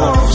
مقاصدنا